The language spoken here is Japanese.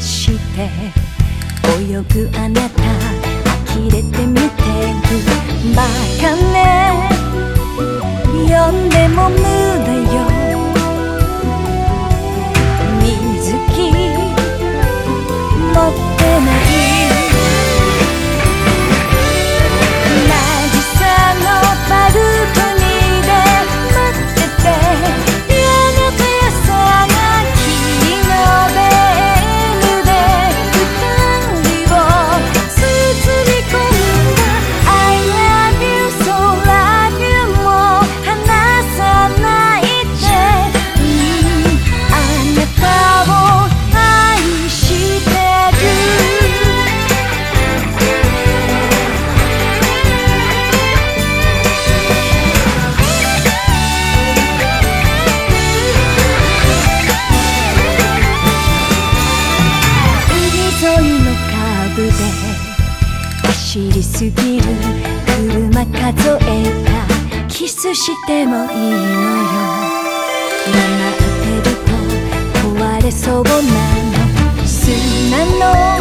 して。泳ぐあなた走りすぎる車数えたキスしてもいいのよ。黙ってると壊れそうなの。砂の